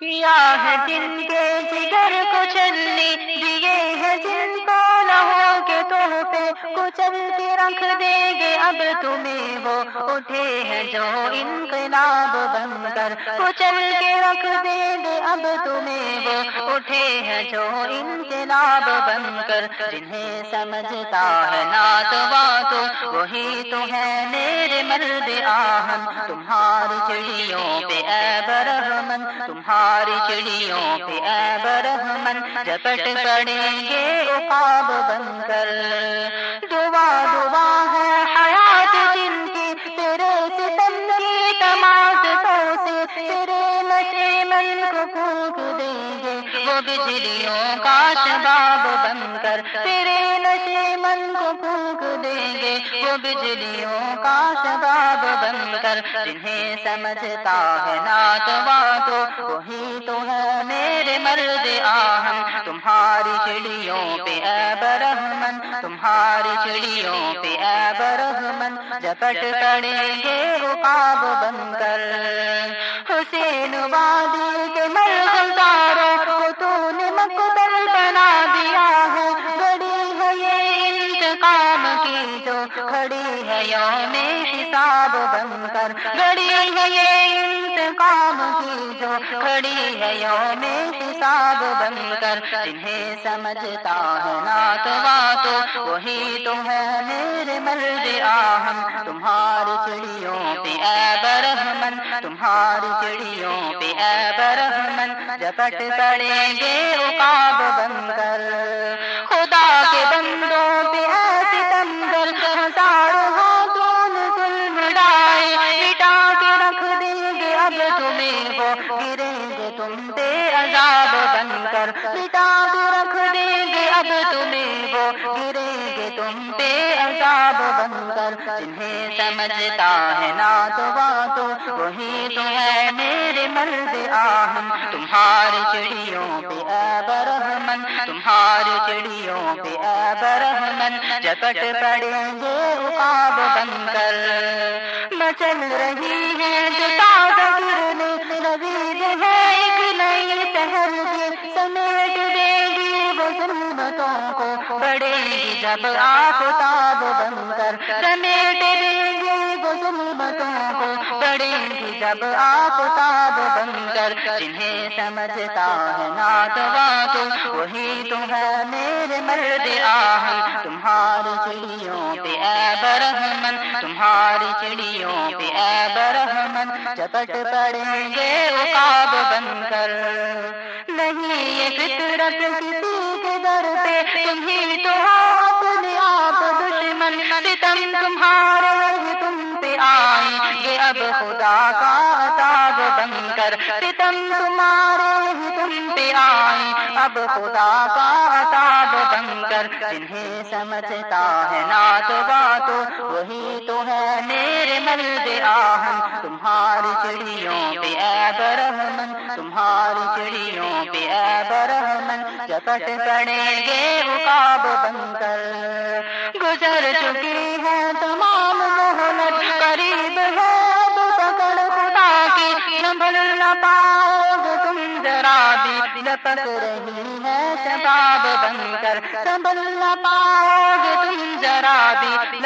کیا ہے جن کے جگر کو چلنے دیے ہیں جن کو لہو کے تو پہ کچل کے رکھ دیں گے۔ اب تمہیں وہ اٹھے ہیں جو انقلاب بن کر کچل کے رکھ دیں گے۔ اب تمہیں وہ اٹھے ہیں جو انقلاب بن کر، جنہیں سمجھتا ہے نات تو وہی تو ہے میرے مرد آہن۔ تمہاری چڑیوں پہ اے برہمن، تمہاری چڑیوں پہ اے برہمن جپٹ پڑیں گے اقاب بن کر۔ دعا دعا ہے بجلیوں کا شباب بن کر تیرے نشے من کو پھونک دیں گے وہ بجلیوں کا شباب بن کر جنہیں سمجھتا ہے نات تو وہی تو ہے میرے مرد آہم تمہاری چڑیوں پہ اے برہمن تمہاری چڑیوں پہ اے برہمن جپٹ پڑیں گے رکاب بن کر حسین وادی کے مرغزاروں یوم حساب بن کر بڑی ہے یہ انتقام کی جو کھڑی ہے یوم حساب بن کر جنہیں سمجھتا ہے نات تو وہی تو ہے میرے مرد آہم تمہاری چڑیوں پہ اے برہمن تمہاری چڑیوں پہ اے برہمن جپٹ پڑیں گے اقاب بن کر۔ خدا کے بندوں پہ کر مٹا کے رکھ دیں گے۔ اب تمہیں وہ گریں گے۔ تم پہ عذاب بن کر جنہیں سمجھتا ہے نات تو وہی تو ہے میرے مرد آہم تمہاری چڑیوں پہ اے برہمن تمہاری چڑیوں پہ اے برہمن۔ جپٹ پڑیں گے اقاب بن کر۔ مچل رہی ہے جو ظلمتوں کو بڑے گی جب آفتاب بن کر سمیٹ دے گی وہ ظلمتوں کو بڑے گی جب آفتاب بن کر جنہیں سمجھتا ہے نات تو وہی تو ہے میرے مرد آہم تمہاری چڑیوں پہ اے برہمن تمہاری چڑیوں پہ اے برہمن چپٹ پڑیں گے اقاب بن کر نہیں یہ فطرت کسی کرتے تمہیں تو اپنے آپ دشمن ستم تمہارے تم پہ آئے یہ اب خدا کا عذاب بن کر ستم تمہارے تم پہ آئے اب خدا کا عذاب بن کر جنہیں سمجھتا ہے نات بات، وہی تو ہے میرے مرد آہم تمہاری چڑیوں پہ اے برہمن، تمہاری چڑیوں پہ اے برہمن۔ چپٹ پڑیں گے رکاب بن کر گزر چکی ہے تمام سنبھل نہ پاؤ گے تم ذرا بھی لپک رہی ہے شباب بن کر۔ سنبھل نہ پاؤ گے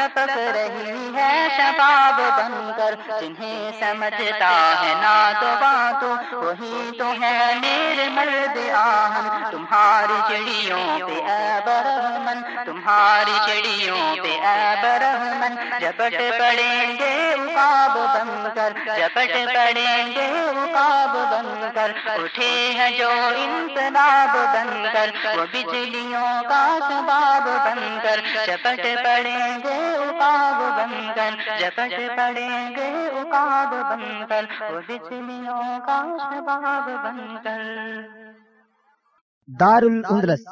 لپک رہی ہے شباب بن کر جنہیں سمجھتا ہے نا تو بات وہی تو ہے میرے مرد آہن۔ تمہاری چڑیوں پہ اے برہمن، تمہاری چڑیوں پہ اے برہمن۔ جپٹ پڑیں گے اقاب بن کر۔ جپٹ پڑیں گے اقاب بن کر۔ اٹھے ہیں جو انقلاب بن کر، وہ بجلیوں کا شباب بن کر۔ جپٹ پڑیں گے اقاب بندن چپٹ جپٹ پڑیں گے اقاب بندن وہ بجلیوں کا شباب بندن دار الاندلس